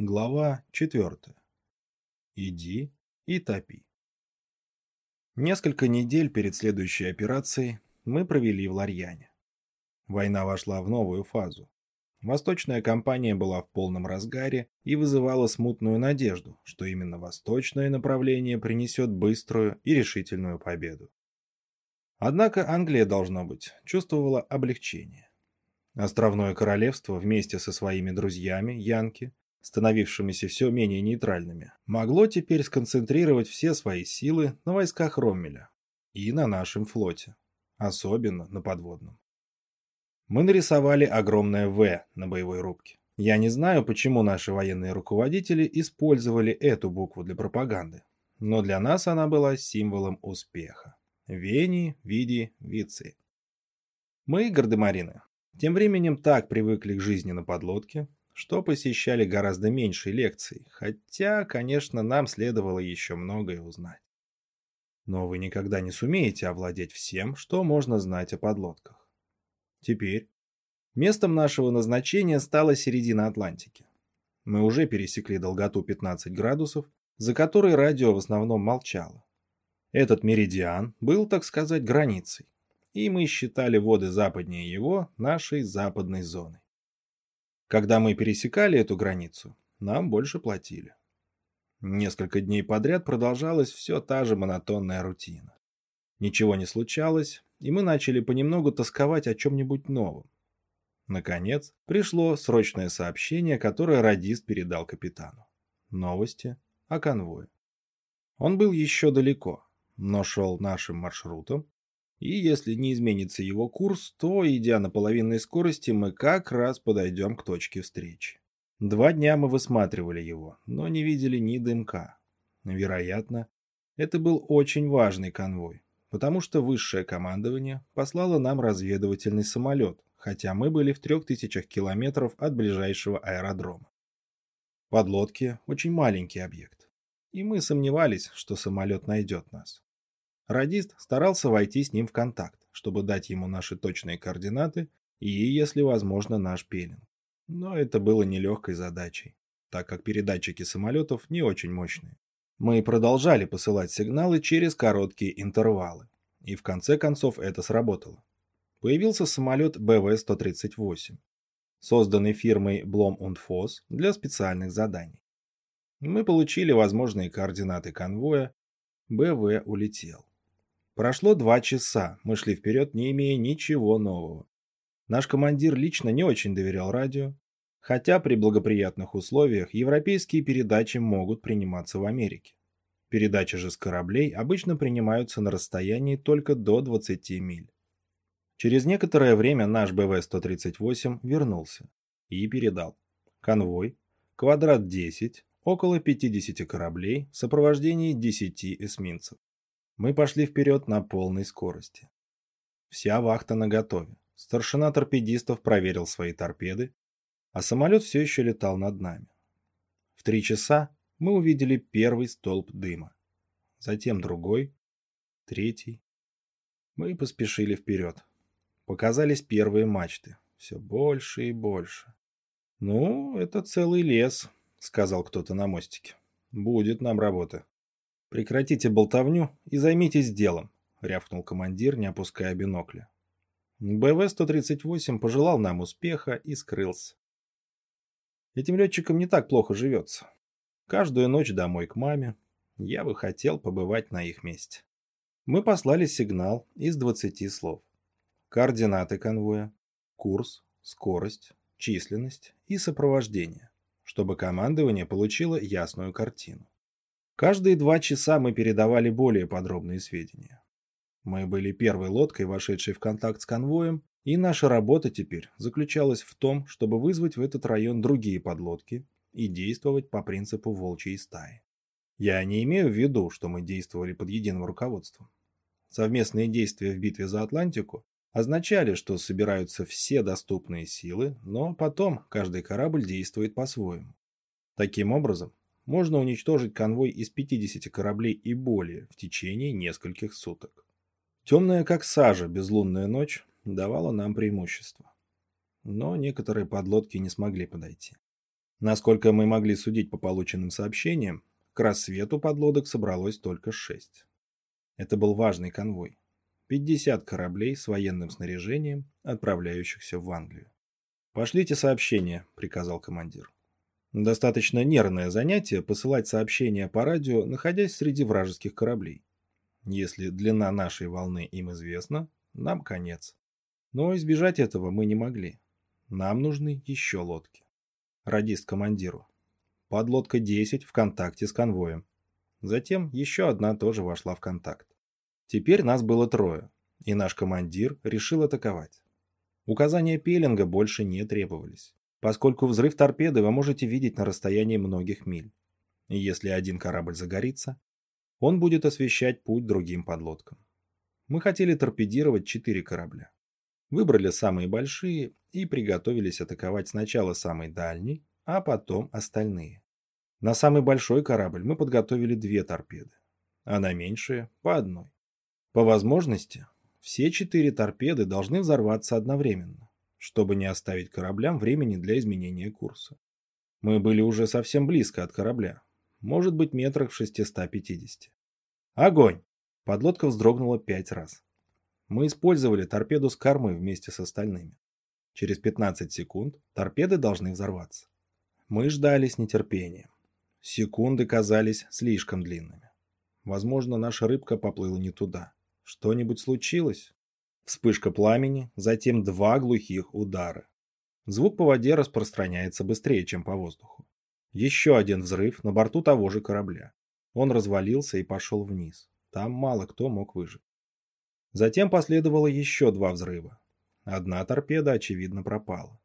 Глава 4. Иди и топи. Несколько недель перед следующей операцией мы провели в Ларьяне. Война вошла в новую фазу. Восточная кампания была в полном разгаре и вызывала смутную надежду, что именно восточное направление принесет быструю и решительную победу. Однако Англия, должно быть, чувствовала облегчение. Островное королевство вместе со своими друзьями, Янки, становившимися все менее нейтральными, могло теперь сконцентрировать все свои силы на войсках Роммеля и на нашем флоте, особенно на подводном. Мы нарисовали огромное «В» на боевой рубке. Я не знаю, почему наши военные руководители использовали эту букву для пропаганды, но для нас она была символом успеха. Вени, Види, Вици. Мы, гардемарины, тем временем так привыкли к жизни на подлодке, что посещали гораздо меньше лекций, хотя, конечно, нам следовало еще многое узнать. Но вы никогда не сумеете овладеть всем, что можно знать о подлодках. Теперь местом нашего назначения стала середина Атлантики. Мы уже пересекли долготу 15 градусов, за которой радио в основном молчало. Этот меридиан был, так сказать, границей, и мы считали воды западнее его нашей западной зоной. Когда мы пересекали эту границу, нам больше платили. Несколько дней подряд продолжалась все та же монотонная рутина. Ничего не случалось, и мы начали понемногу тосковать о чем-нибудь новом. Наконец, пришло срочное сообщение, которое радист передал капитану. Новости о конвое. Он был еще далеко, но шел нашим маршрутом и если не изменится его курс, то, идя на половинной скорости, мы как раз подойдем к точке встречи. Два дня мы высматривали его, но не видели ни дымка. Вероятно, это был очень важный конвой, потому что высшее командование послало нам разведывательный самолет, хотя мы были в трех тысячах километров от ближайшего аэродрома. Подлодки – очень маленький объект, и мы сомневались, что самолет найдет нас. Радист старался войти с ним в контакт, чтобы дать ему наши точные координаты и, если возможно, наш пеленг. Но это было нелегкой задачей, так как передатчики самолетов не очень мощные. Мы продолжали посылать сигналы через короткие интервалы, и в конце концов это сработало. Появился самолет БВ-138, созданный фирмой Blom Foss для специальных заданий. Мы получили возможные координаты конвоя, БВ улетел. Прошло два часа, мы шли вперед, не имея ничего нового. Наш командир лично не очень доверял радио, хотя при благоприятных условиях европейские передачи могут приниматься в Америке. Передачи же с кораблей обычно принимаются на расстоянии только до 20 миль. Через некоторое время наш БВ-138 вернулся и передал. Конвой, квадрат 10, около 50 кораблей в сопровождении 10 эсминцев. Мы пошли вперед на полной скорости. Вся вахта наготове. Старшина торпедистов проверил свои торпеды, а самолет все еще летал над нами. В три часа мы увидели первый столб дыма, затем другой, третий. Мы поспешили вперед. Показались первые мачты, все больше и больше. «Ну, это целый лес», — сказал кто-то на мостике. «Будет нам работа». «Прекратите болтовню и займитесь делом», — рявкнул командир, не опуская бинокля. БВ-138 пожелал нам успеха и скрылся. Этим летчикам не так плохо живется. Каждую ночь домой к маме. Я бы хотел побывать на их месте. Мы послали сигнал из 20 слов. Координаты конвоя, курс, скорость, численность и сопровождение, чтобы командование получило ясную картину. Каждые два часа мы передавали более подробные сведения. Мы были первой лодкой, вошедшей в контакт с конвоем, и наша работа теперь заключалась в том, чтобы вызвать в этот район другие подлодки и действовать по принципу волчьей стаи. Я не имею в виду, что мы действовали под единым руководством. Совместные действия в битве за Атлантику означали, что собираются все доступные силы, но потом каждый корабль действует по-своему. Таким образом, можно уничтожить конвой из 50 кораблей и более в течение нескольких суток. Темная как сажа безлунная ночь давала нам преимущество. Но некоторые подлодки не смогли подойти. Насколько мы могли судить по полученным сообщениям, к рассвету подлодок собралось только шесть. Это был важный конвой. 50 кораблей с военным снаряжением, отправляющихся в Англию. «Пошлите сообщение», — приказал командир. Достаточно нервное занятие посылать сообщения по радио, находясь среди вражеских кораблей. Если длина нашей волны им известна, нам конец. Но избежать этого мы не могли. Нам нужны еще лодки. Радист командиру. Подлодка 10 в контакте с конвоем. Затем еще одна тоже вошла в контакт. Теперь нас было трое, и наш командир решил атаковать. Указания пеленга больше не требовались, поскольку взрыв торпеды вы можете видеть на расстоянии многих миль. Если один корабль загорится, он будет освещать путь другим подлодкам. Мы хотели торпедировать четыре корабля. Выбрали самые большие и приготовились атаковать сначала самый дальний, а потом остальные. На самый большой корабль мы подготовили две торпеды, а на меньшие – по одной. По возможности, все четыре торпеды должны взорваться одновременно, чтобы не оставить кораблям времени для изменения курса. Мы были уже совсем близко от корабля, может быть метрах в 650. Огонь! Подлодка вздрогнула пять раз. Мы использовали торпеду с кормы вместе с остальными. Через 15 секунд торпеды должны взорваться. Мы ждали с нетерпением. Секунды казались слишком длинными. Возможно, наша рыбка поплыла не туда. Что-нибудь случилось? Вспышка пламени, затем два глухих удара. Звук по воде распространяется быстрее, чем по воздуху. Еще один взрыв на борту того же корабля. Он развалился и пошел вниз. Там мало кто мог выжить. Затем последовало еще два взрыва. Одна торпеда, очевидно, пропала.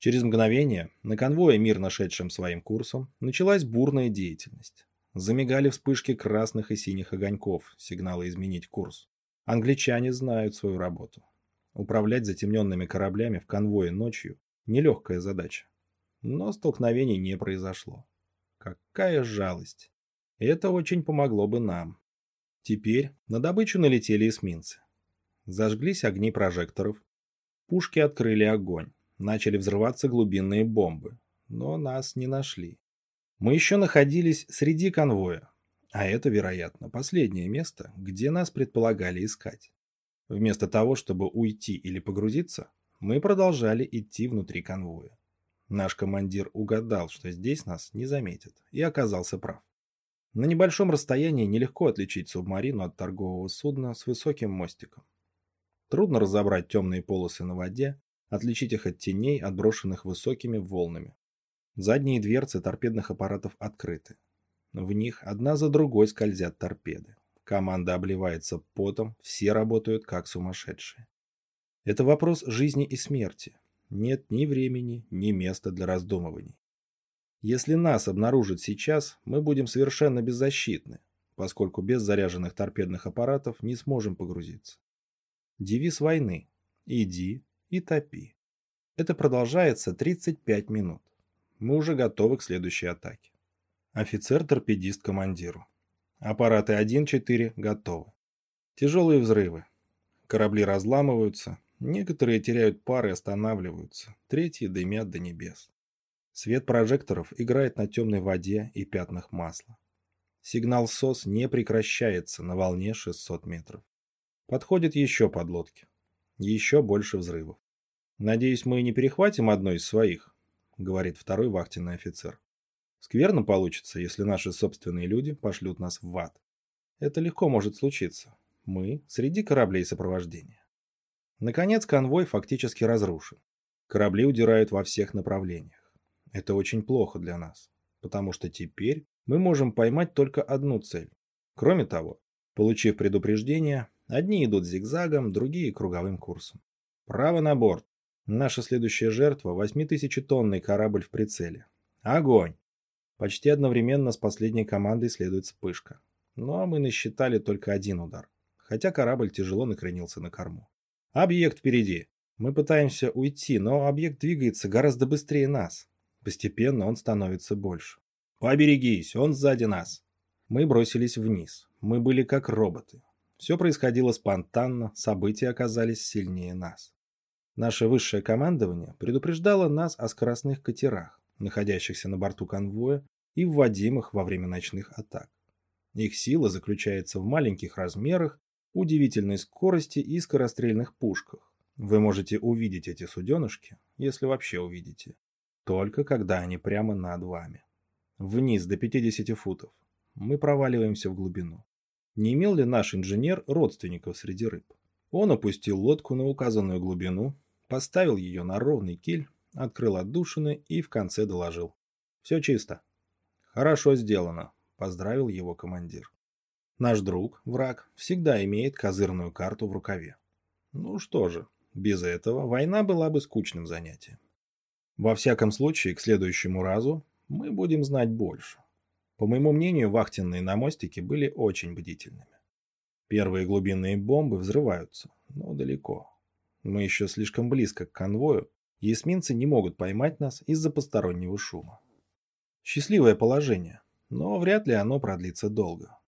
Через мгновение на конвое, мирно шедшем своим курсом, началась бурная деятельность. Замигали вспышки красных и синих огоньков, сигналы изменить курс. Англичане знают свою работу. Управлять затемненными кораблями в конвое ночью – нелегкая задача. Но столкновений не произошло. Какая жалость. Это очень помогло бы нам. Теперь на добычу налетели эсминцы. Зажглись огни прожекторов. Пушки открыли огонь. Начали взрываться глубинные бомбы. Но нас не нашли. Мы еще находились среди конвоя. А это, вероятно, последнее место, где нас предполагали искать. Вместо того, чтобы уйти или погрузиться, мы продолжали идти внутри конвоя. Наш командир угадал, что здесь нас не заметят, и оказался прав. На небольшом расстоянии нелегко отличить субмарину от торгового судна с высоким мостиком. Трудно разобрать темные полосы на воде, отличить их от теней, отброшенных высокими волнами. Задние дверцы торпедных аппаратов открыты. В них одна за другой скользят торпеды. Команда обливается потом, все работают как сумасшедшие. Это вопрос жизни и смерти. Нет ни времени, ни места для раздумываний. Если нас обнаружат сейчас, мы будем совершенно беззащитны, поскольку без заряженных торпедных аппаратов не сможем погрузиться. Девиз войны – иди и топи. Это продолжается 35 минут. Мы уже готовы к следующей атаке. Офицер-торпедист командиру. Аппараты 1-4 готовы. Тяжелые взрывы. Корабли разламываются, некоторые теряют пары и останавливаются, третьи дымят до небес. Свет прожекторов играет на темной воде и пятнах масла. Сигнал СОС не прекращается на волне 600 метров. Подходят еще подлодки. Еще больше взрывов. «Надеюсь, мы не перехватим одной из своих», — говорит второй вахтенный офицер. «Скверно получится, если наши собственные люди пошлют нас в ад. Это легко может случиться. Мы среди кораблей сопровождения». Наконец, конвой фактически разрушен. Корабли удирают во всех направлениях. Это очень плохо для нас, потому что теперь мы можем поймать только одну цель. Кроме того, получив предупреждение, одни идут зигзагом, другие круговым курсом. Право на борт. Наша следующая жертва – 8000-тонный корабль в прицеле. Огонь! Почти одновременно с последней командой следует вспышка. Но мы насчитали только один удар, хотя корабль тяжело накренился на корму. Объект впереди. Мы пытаемся уйти, но объект двигается гораздо быстрее нас. Постепенно он становится больше. «Поберегись, он сзади нас!» Мы бросились вниз. Мы были как роботы. Все происходило спонтанно, события оказались сильнее нас. Наше высшее командование предупреждало нас о скоростных катерах, находящихся на борту конвоя и вводимых во время ночных атак. Их сила заключается в маленьких размерах, удивительной скорости и скорострельных пушках. Вы можете увидеть эти суденышки, если вообще увидите, только когда они прямо над вами. Вниз до 50 футов. Мы проваливаемся в глубину. Не имел ли наш инженер родственников среди рыб? Он опустил лодку на указанную глубину, поставил ее на ровный киль, открыл отдушины и в конце доложил. «Все чисто». «Хорошо сделано», – поздравил его командир. Наш друг, враг, всегда имеет козырную карту в рукаве. Ну что же, без этого война была бы скучным занятием. Во всяком случае, к следующему разу мы будем знать больше. По моему мнению, вахтенные на мостике были очень бдительными. Первые глубинные бомбы взрываются, но далеко. Мы еще слишком близко к конвою, и эсминцы не могут поймать нас из-за постороннего шума. Счастливое положение, но вряд ли оно продлится долго.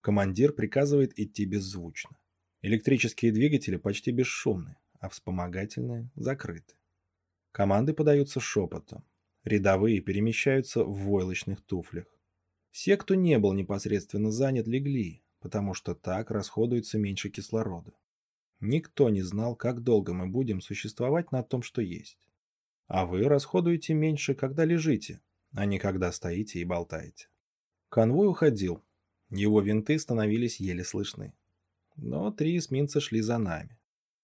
Командир приказывает идти беззвучно. Электрические двигатели почти бесшумны, а вспомогательные закрыты. Команды подаются шепотом. Рядовые перемещаются в войлочных туфлях. Все, кто не был непосредственно занят, легли, потому что так расходуется меньше кислорода. Никто не знал, как долго мы будем существовать на том, что есть. А вы расходуете меньше, когда лежите, а не когда стоите и болтаете. Конвой уходил, его винты становились еле слышны. Но три эсминца шли за нами.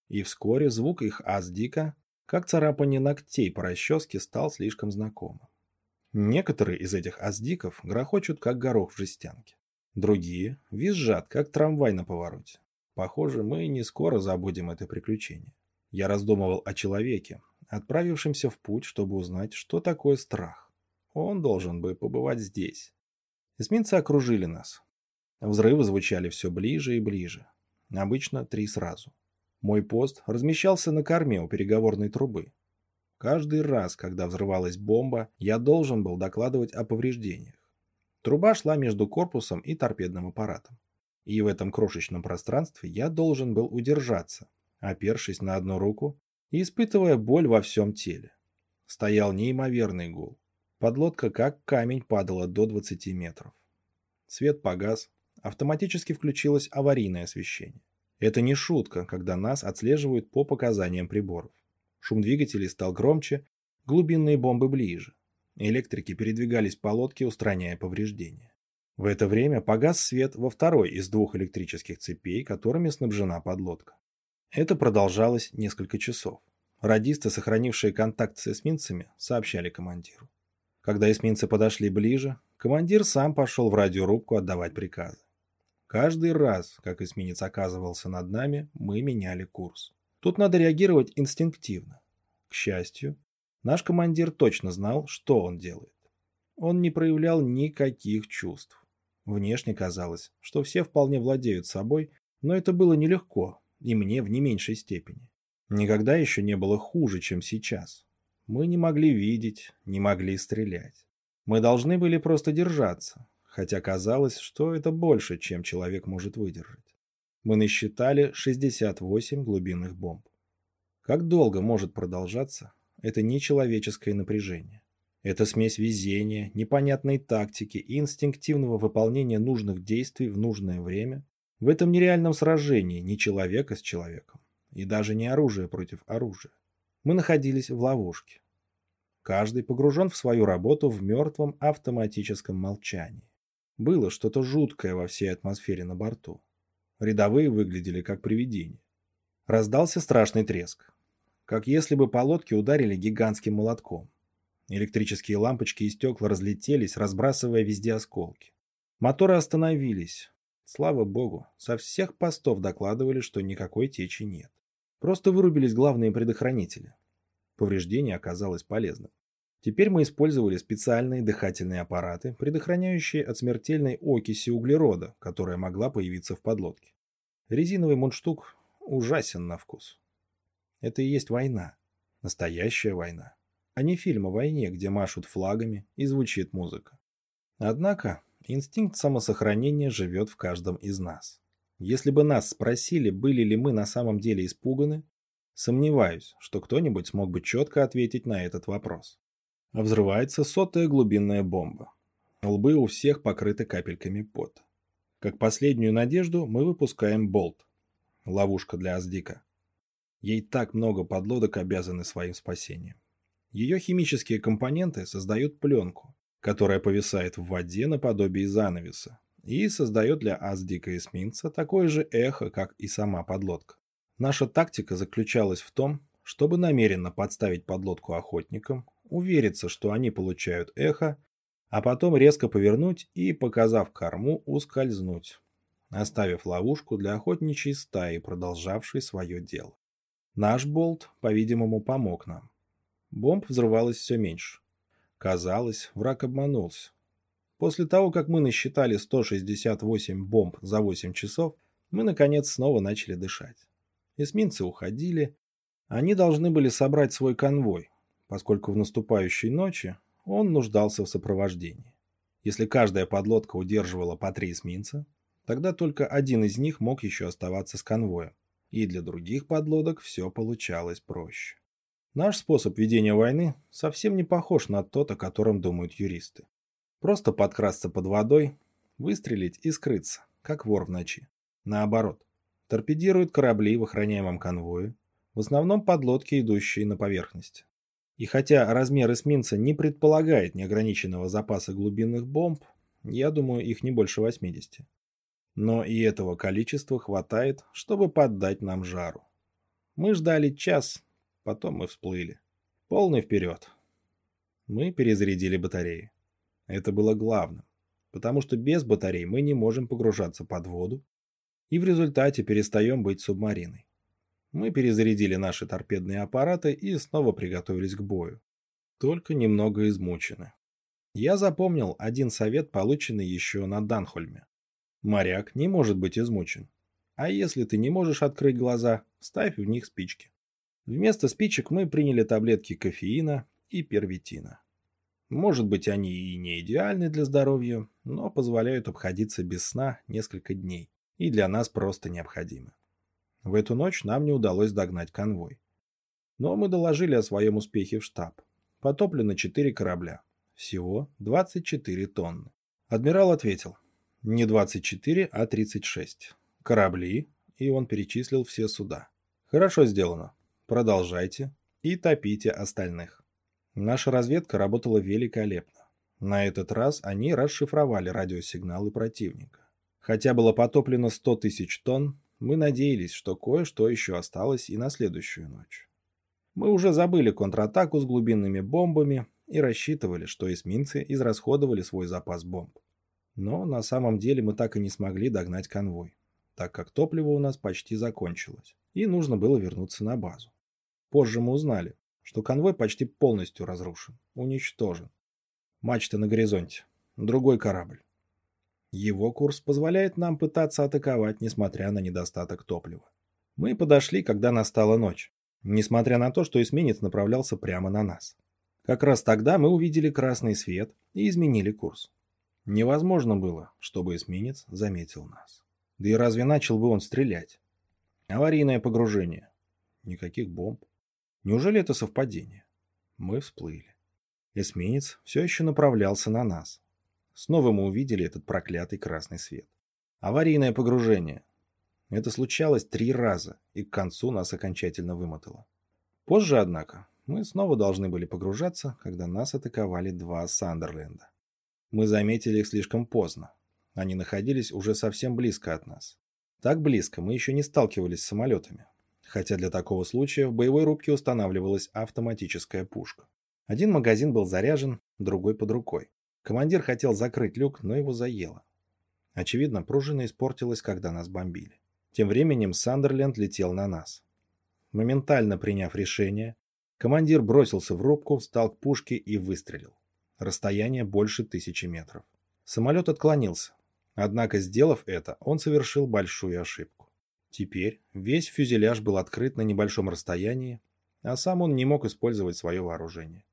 И вскоре звук их аздика, как царапание ногтей по расческе, стал слишком знакомым. Некоторые из этих аздиков грохочут, как горох в жестянке. Другие визжат, как трамвай на повороте. Похоже, мы не скоро забудем это приключение. Я раздумывал о человеке, отправившемся в путь, чтобы узнать, что такое страх. Он должен бы побывать здесь. Эсминцы окружили нас. Взрывы звучали все ближе и ближе. Обычно три сразу. Мой пост размещался на корме у переговорной трубы. Каждый раз, когда взрывалась бомба, я должен был докладывать о повреждениях. Труба шла между корпусом и торпедным аппаратом. И в этом крошечном пространстве я должен был удержаться, опершись на одну руку и испытывая боль во всем теле. Стоял неимоверный гул. Подлодка как камень падала до 20 метров. Свет погас, автоматически включилось аварийное освещение. Это не шутка, когда нас отслеживают по показаниям приборов. Шум двигателей стал громче, глубинные бомбы ближе. Электрики передвигались по лодке, устраняя повреждения. В это время погас свет во второй из двух электрических цепей, которыми снабжена подлодка. Это продолжалось несколько часов. Радисты, сохранившие контакт с эсминцами, сообщали командиру. Когда эсминцы подошли ближе, командир сам пошел в радиорубку отдавать приказы. Каждый раз, как эсминец оказывался над нами, мы меняли курс. Тут надо реагировать инстинктивно. К счастью, наш командир точно знал, что он делает. Он не проявлял никаких чувств. Внешне казалось, что все вполне владеют собой, но это было нелегко, и мне в не меньшей степени. Никогда еще не было хуже, чем сейчас. Мы не могли видеть, не могли стрелять. Мы должны были просто держаться, хотя казалось, что это больше, чем человек может выдержать. Мы насчитали 68 глубинных бомб. Как долго может продолжаться это нечеловеческое напряжение? Это смесь везения, непонятной тактики и инстинктивного выполнения нужных действий в нужное время в этом нереальном сражении не человека с человеком и даже не оружие против оружия. Мы находились в ловушке. Каждый погружен в свою работу в мертвом автоматическом молчании. Было что-то жуткое во всей атмосфере на борту. Рядовые выглядели как привидения. Раздался страшный треск. Как если бы по лодке ударили гигантским молотком. Электрические лампочки и стекла разлетелись, разбрасывая везде осколки. Моторы остановились. Слава богу, со всех постов докладывали, что никакой течи нет. Просто вырубились главные предохранители. Повреждение оказалось полезным. Теперь мы использовали специальные дыхательные аппараты, предохраняющие от смертельной окиси углерода, которая могла появиться в подлодке. Резиновый мундштук ужасен на вкус. Это и есть война. Настоящая война. А не фильм о войне, где машут флагами и звучит музыка. Однако инстинкт самосохранения живет в каждом из нас. Если бы нас спросили, были ли мы на самом деле испуганы, сомневаюсь, что кто-нибудь смог бы четко ответить на этот вопрос. Взрывается сотая глубинная бомба. Лбы у всех покрыты капельками пота. Как последнюю надежду мы выпускаем болт. Ловушка для Аздика. Ей так много подлодок обязаны своим спасением. Ее химические компоненты создают пленку, которая повисает в воде наподобие занавеса и создает для Аздика эсминца такое же эхо, как и сама подлодка. Наша тактика заключалась в том, чтобы намеренно подставить подлодку охотникам, увериться, что они получают эхо, а потом резко повернуть и, показав корму, ускользнуть, оставив ловушку для охотничьей стаи, продолжавшей свое дело. Наш болт, по-видимому, помог нам. Бомб взрывалось все меньше. Казалось, враг обманулся. После того, как мы насчитали 168 бомб за 8 часов, мы, наконец, снова начали дышать. Эсминцы уходили. Они должны были собрать свой конвой, поскольку в наступающей ночи он нуждался в сопровождении. Если каждая подлодка удерживала по три эсминца, тогда только один из них мог еще оставаться с конвоем, и для других подлодок все получалось проще. Наш способ ведения войны совсем не похож на тот, о котором думают юристы. Просто подкрасться под водой, выстрелить и скрыться, как вор в ночи. Наоборот, торпедируют корабли в охраняемом конвое, в основном подлодки, идущие на поверхность. И хотя размер эсминца не предполагает неограниченного запаса глубинных бомб, я думаю, их не больше 80. Но и этого количества хватает, чтобы поддать нам жару. Мы ждали час, потом мы всплыли. Полный вперед. Мы перезарядили батареи. Это было главным, потому что без батарей мы не можем погружаться под воду и в результате перестаем быть субмариной. Мы перезарядили наши торпедные аппараты и снова приготовились к бою. Только немного измучены. Я запомнил один совет, полученный еще на Данхольме. Моряк не может быть измучен. А если ты не можешь открыть глаза, ставь в них спички. Вместо спичек мы приняли таблетки кофеина и первитина. Может быть, они и не идеальны для здоровья, но позволяют обходиться без сна несколько дней и для нас просто необходимы. В эту ночь нам не удалось догнать конвой. Но мы доложили о своем успехе в штаб. Потоплено 4 корабля. Всего 24 тонны. Адмирал ответил. Не 24, а 36. Корабли, и он перечислил все суда. Хорошо сделано. Продолжайте и топите остальных. Наша разведка работала великолепно. На этот раз они расшифровали радиосигналы противника. Хотя было потоплено 100 тысяч тонн, мы надеялись, что кое-что еще осталось и на следующую ночь. Мы уже забыли контратаку с глубинными бомбами и рассчитывали, что эсминцы израсходовали свой запас бомб. Но на самом деле мы так и не смогли догнать конвой, так как топливо у нас почти закончилось, и нужно было вернуться на базу. Позже мы узнали, что конвой почти полностью разрушен, уничтожен. Мачта на горизонте. Другой корабль. Его курс позволяет нам пытаться атаковать, несмотря на недостаток топлива. Мы подошли, когда настала ночь, несмотря на то, что эсминец направлялся прямо на нас. Как раз тогда мы увидели красный свет и изменили курс. Невозможно было, чтобы эсминец заметил нас. Да и разве начал бы он стрелять? Аварийное погружение. Никаких бомб. Неужели это совпадение? Мы всплыли. Эсминец все еще направлялся на нас. Снова мы увидели этот проклятый красный свет. Аварийное погружение. Это случалось три раза, и к концу нас окончательно вымотало. Позже, однако, мы снова должны были погружаться, когда нас атаковали два Сандерленда. Мы заметили их слишком поздно. Они находились уже совсем близко от нас. Так близко мы еще не сталкивались с самолетами. Хотя для такого случая в боевой рубке устанавливалась автоматическая пушка. Один магазин был заряжен, другой под рукой. Командир хотел закрыть люк, но его заело. Очевидно, пружина испортилась, когда нас бомбили. Тем временем Сандерленд летел на нас. Моментально приняв решение, командир бросился в рубку, встал к пушке и выстрелил. Расстояние больше тысячи метров. Самолет отклонился. Однако, сделав это, он совершил большую ошибку. Теперь весь фюзеляж был открыт на небольшом расстоянии, а сам он не мог использовать свое вооружение.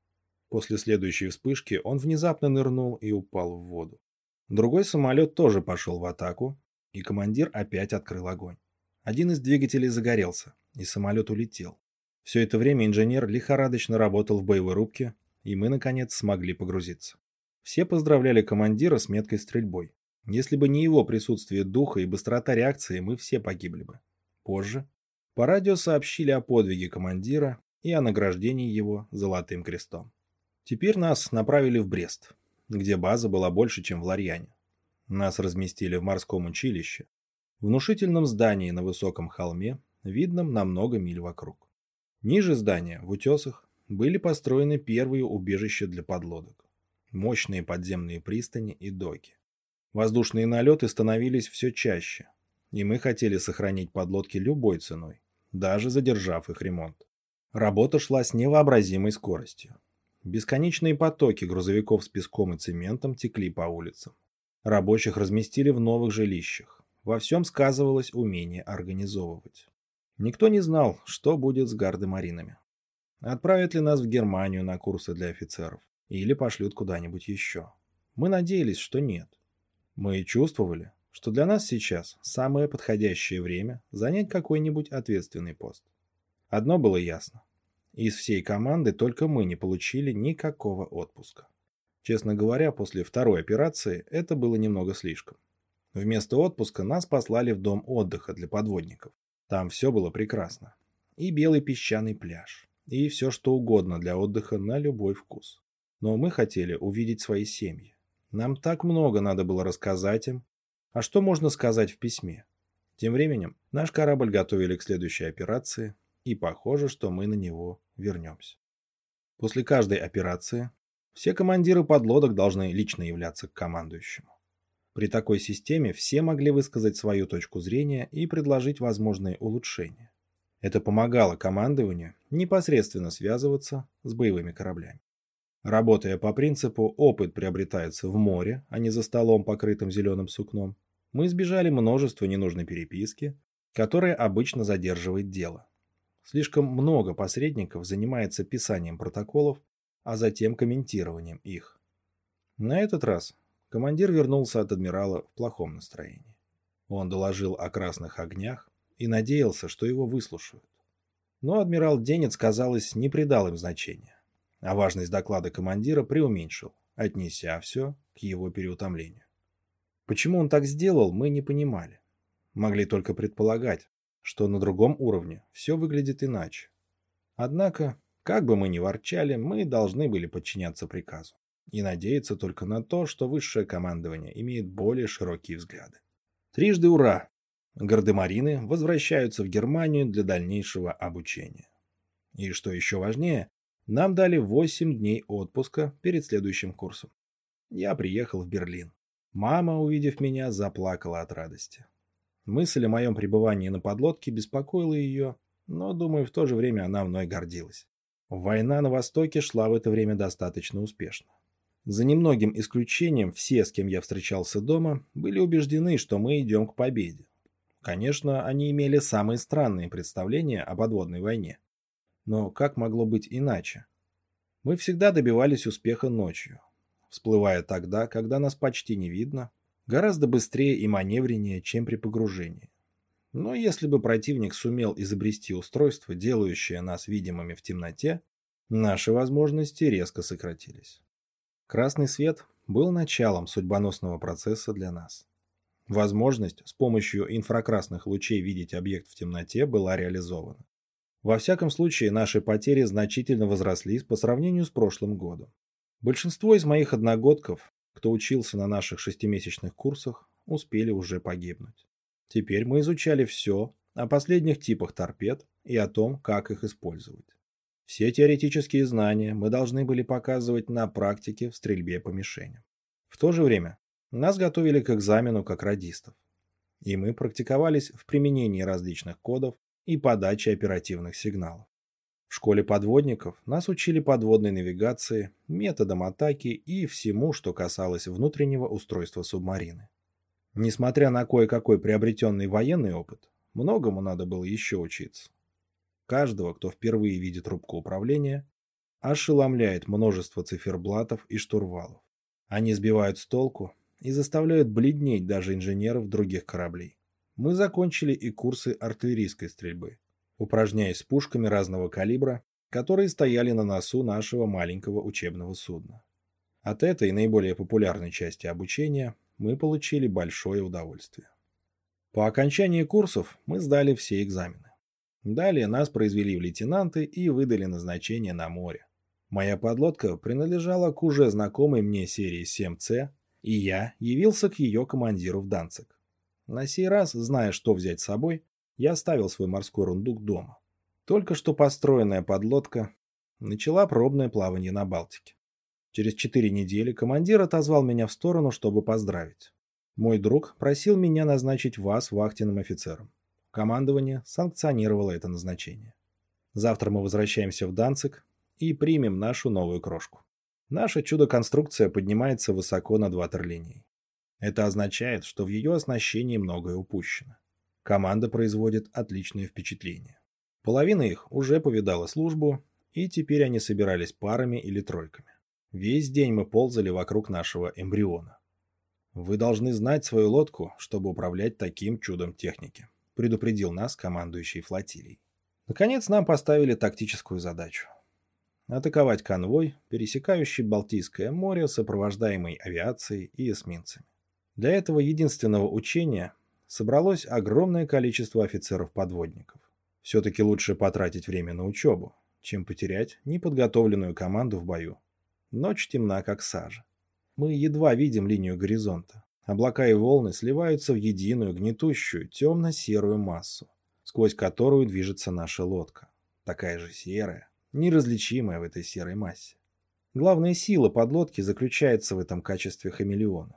После следующей вспышки он внезапно нырнул и упал в воду. Другой самолет тоже пошел в атаку, и командир опять открыл огонь. Один из двигателей загорелся, и самолет улетел. Все это время инженер лихорадочно работал в боевой рубке, и мы, наконец, смогли погрузиться. Все поздравляли командира с меткой стрельбой. Если бы не его присутствие духа и быстрота реакции, мы все погибли бы. Позже по радио сообщили о подвиге командира и о награждении его Золотым Крестом. Теперь нас направили в Брест, где база была больше, чем в Ларьяне. Нас разместили в морском училище, внушительном здании на высоком холме, видном на много миль вокруг. Ниже здания, в утесах, были построены первые убежища для подлодок, мощные подземные пристани и доки. Воздушные налеты становились все чаще, и мы хотели сохранить подлодки любой ценой, даже задержав их ремонт. Работа шла с невообразимой скоростью. Бесконечные потоки грузовиков с песком и цементом текли по улицам. Рабочих разместили в новых жилищах. Во всем сказывалось умение организовывать. Никто не знал, что будет с гардемаринами. Отправят ли нас в Германию на курсы для офицеров? Или пошлют куда-нибудь еще? Мы надеялись, что нет. Мы чувствовали, что для нас сейчас самое подходящее время занять какой-нибудь ответственный пост. Одно было ясно. Из всей команды только мы не получили никакого отпуска. Честно говоря, после второй операции это было немного слишком. Вместо отпуска нас послали в дом отдыха для подводников. Там все было прекрасно. И белый песчаный пляж. И все что угодно для отдыха на любой вкус. Но мы хотели увидеть свои семьи. Нам так много надо было рассказать им. А что можно сказать в письме? Тем временем наш корабль готовили к следующей операции, и похоже, что мы на него вернемся. После каждой операции все командиры подлодок должны лично являться к командующему. При такой системе все могли высказать свою точку зрения и предложить возможные улучшения. Это помогало командованию непосредственно связываться с боевыми кораблями. Работая по принципу «опыт приобретается в море, а не за столом, покрытым зеленым сукном», мы избежали множества ненужной переписки, которая обычно задерживает дело. Слишком много посредников занимается писанием протоколов, а затем комментированием их. На этот раз командир вернулся от адмирала в плохом настроении. Он доложил о красных огнях и надеялся, что его выслушают. Но адмирал Денец, казалось, не придал им значения, а важность доклада командира преуменьшил, отнеся все к его переутомлению. Почему он так сделал, мы не понимали. Могли только предполагать, что на другом уровне все выглядит иначе. Однако, как бы мы ни ворчали, мы должны были подчиняться приказу и надеяться только на то, что высшее командование имеет более широкие взгляды. Трижды ура! Гардемарины возвращаются в Германию для дальнейшего обучения. И что еще важнее, нам дали 8 дней отпуска перед следующим курсом. Я приехал в Берлин. Мама, увидев меня, заплакала от радости. Мысль о моем пребывании на подлодке беспокоила ее, но, думаю, в то же время она мной гордилась. Война на Востоке шла в это время достаточно успешно. За немногим исключением все, с кем я встречался дома, были убеждены, что мы идем к победе. Конечно, они имели самые странные представления о подводной войне. Но как могло быть иначе? Мы всегда добивались успеха ночью, всплывая тогда, когда нас почти не видно, гораздо быстрее и маневреннее, чем при погружении. Но если бы противник сумел изобрести устройство, делающее нас видимыми в темноте, наши возможности резко сократились. Красный свет был началом судьбоносного процесса для нас. Возможность с помощью инфракрасных лучей видеть объект в темноте была реализована. Во всяком случае, наши потери значительно возросли по сравнению с прошлым годом. Большинство из моих одногодков кто учился на наших шестимесячных курсах, успели уже погибнуть. Теперь мы изучали все о последних типах торпед и о том, как их использовать. Все теоретические знания мы должны были показывать на практике в стрельбе по мишеням. В то же время нас готовили к экзамену как радистов. И мы практиковались в применении различных кодов и подаче оперативных сигналов. В школе подводников нас учили подводной навигации, методам атаки и всему, что касалось внутреннего устройства субмарины. Несмотря на кое-какой приобретенный военный опыт, многому надо было еще учиться. Каждого, кто впервые видит рубку управления, ошеломляет множество циферблатов и штурвалов. Они сбивают с толку и заставляют бледнеть даже инженеров других кораблей. Мы закончили и курсы артиллерийской стрельбы упражняясь с пушками разного калибра которые стояли на носу нашего маленького учебного судна. От этой наиболее популярной части обучения мы получили большое удовольствие. По окончании курсов мы сдали все экзамены. Далее нас произвели в лейтенанты и выдали назначение на море. Моя подлодка принадлежала к уже знакомой мне серии 7С, и я явился к ее командиру в Данцик. На сей раз, зная, что взять с собой, я оставил свой морской рундук дома. Только что построенная подлодка начала пробное плавание на Балтике. Через четыре недели командир отозвал меня в сторону, чтобы поздравить. Мой друг просил меня назначить вас вахтенным офицером. Командование санкционировало это назначение. Завтра мы возвращаемся в Данцик и примем нашу новую крошку. Наша чудо-конструкция поднимается высоко над ватерлинией. Это означает, что в ее оснащении многое упущено. Команда производит отличное впечатление. Половина их уже повидала службу, и теперь они собирались парами или тройками. Весь день мы ползали вокруг нашего эмбриона. Вы должны знать свою лодку, чтобы управлять таким чудом техники, предупредил нас командующий флотилией. Наконец нам поставили тактическую задачу. Атаковать конвой, пересекающий Балтийское море, сопровождаемый авиацией и эсминцами. Для этого единственного учения собралось огромное количество офицеров-подводников. Все-таки лучше потратить время на учебу, чем потерять неподготовленную команду в бою. Ночь темна, как сажа. Мы едва видим линию горизонта. Облака и волны сливаются в единую, гнетущую, темно-серую массу, сквозь которую движется наша лодка. Такая же серая, неразличимая в этой серой массе. Главная сила подлодки заключается в этом качестве хамелеона.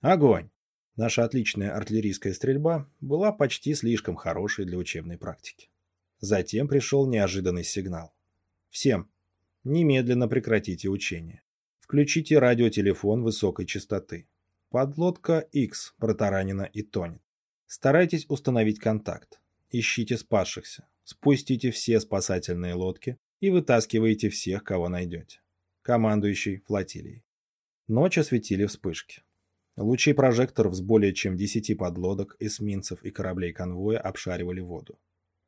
Огонь! Наша отличная артиллерийская стрельба была почти слишком хорошей для учебной практики. Затем пришел неожиданный сигнал. Всем, Немедленно прекратите учение. Включите радиотелефон высокой частоты. Подлодка X протаранена и тонет. Старайтесь установить контакт. Ищите спасшихся. Спустите все спасательные лодки и вытаскивайте всех, кого найдете. Командующий флотилией. Ночь осветили вспышки. Лучи прожекторов с более чем 10 подлодок, эсминцев и кораблей конвоя обшаривали воду.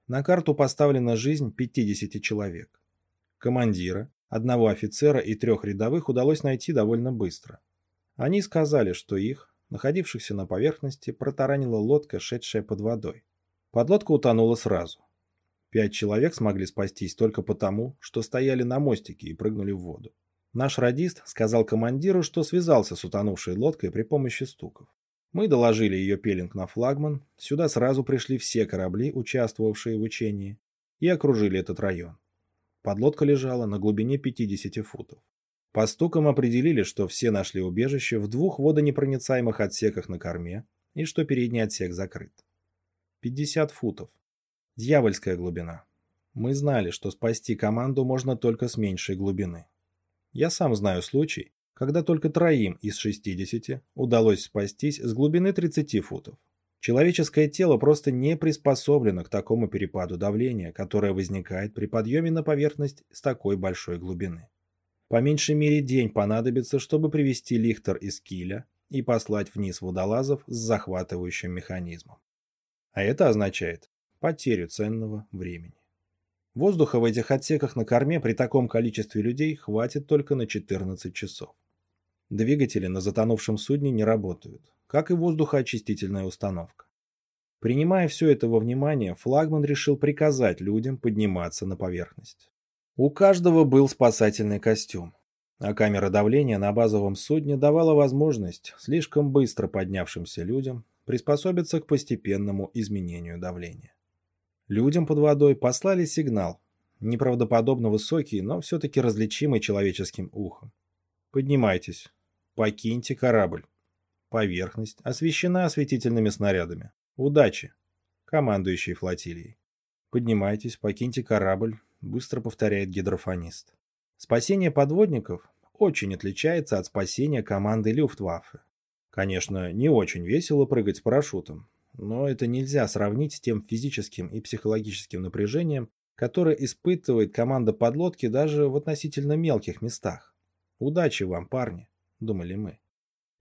На карту поставлена жизнь 50 человек. Командира, одного офицера и трех рядовых удалось найти довольно быстро. Они сказали, что их, находившихся на поверхности, протаранила лодка, шедшая под водой. Подлодка утонула сразу. Пять человек смогли спастись только потому, что стояли на мостике и прыгнули в воду. Наш радист сказал командиру, что связался с утонувшей лодкой при помощи стуков. Мы доложили ее пеленг на флагман, сюда сразу пришли все корабли, участвовавшие в учении, и окружили этот район. Подлодка лежала на глубине 50 футов. По стукам определили, что все нашли убежище в двух водонепроницаемых отсеках на корме и что передний отсек закрыт. 50 футов. Дьявольская глубина. Мы знали, что спасти команду можно только с меньшей глубины. Я сам знаю случай, когда только троим из 60 удалось спастись с глубины 30 футов. Человеческое тело просто не приспособлено к такому перепаду давления, которое возникает при подъеме на поверхность с такой большой глубины. По меньшей мере день понадобится, чтобы привести лихтер из киля и послать вниз водолазов с захватывающим механизмом. А это означает потерю ценного времени. Воздуха в этих отсеках на корме при таком количестве людей хватит только на 14 часов. Двигатели на затонувшем судне не работают как и воздухоочистительная установка. Принимая все это во внимание, флагман решил приказать людям подниматься на поверхность. У каждого был спасательный костюм, а камера давления на базовом судне давала возможность слишком быстро поднявшимся людям приспособиться к постепенному изменению давления. Людям под водой послали сигнал, неправдоподобно высокий, но все-таки различимый человеческим ухом. «Поднимайтесь, покиньте корабль». Поверхность освещена осветительными снарядами. Удачи! Командующий флотилией. Поднимайтесь, покиньте корабль, быстро повторяет гидрофонист. Спасение подводников очень отличается от спасения команды Люфтваффе. Конечно, не очень весело прыгать с парашютом, но это нельзя сравнить с тем физическим и психологическим напряжением, которое испытывает команда подлодки даже в относительно мелких местах. Удачи вам, парни, думали мы.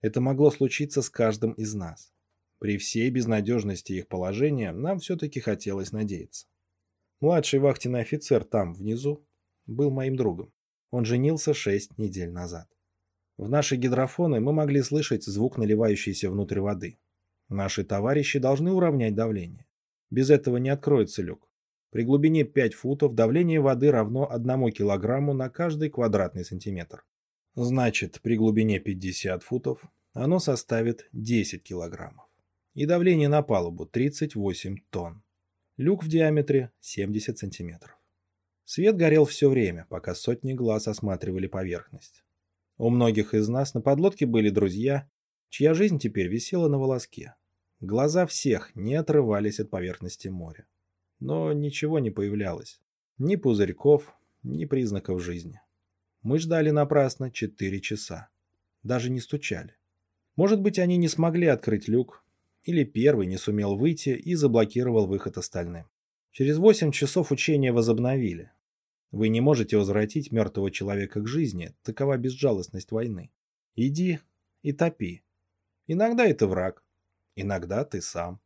Это могло случиться с каждым из нас. При всей безнадежности их положения нам все-таки хотелось надеяться. Младший вахтенный офицер там, внизу, был моим другом. Он женился шесть недель назад. В наши гидрофоны мы могли слышать звук наливающейся внутрь воды. Наши товарищи должны уравнять давление. Без этого не откроется люк. При глубине 5 футов давление воды равно 1 килограмму на каждый квадратный сантиметр. Значит, при глубине 50 футов оно составит 10 килограммов. И давление на палубу 38 тонн. Люк в диаметре 70 сантиметров. Свет горел все время, пока сотни глаз осматривали поверхность. У многих из нас на подлодке были друзья, чья жизнь теперь висела на волоске. Глаза всех не отрывались от поверхности моря. Но ничего не появлялось. Ни пузырьков, ни признаков жизни. Мы ждали напрасно четыре часа. Даже не стучали. Может быть, они не смогли открыть люк, или первый не сумел выйти и заблокировал выход остальным. Через восемь часов учения возобновили. Вы не можете возвратить мертвого человека к жизни, такова безжалостность войны. Иди и топи. Иногда это враг, иногда ты сам.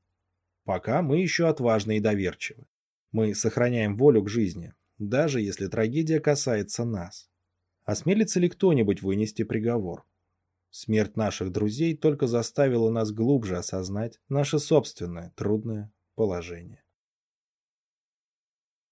Пока мы еще отважны и доверчивы. Мы сохраняем волю к жизни, даже если трагедия касается нас. Осмелится ли кто-нибудь вынести приговор? Смерть наших друзей только заставила нас глубже осознать наше собственное трудное положение.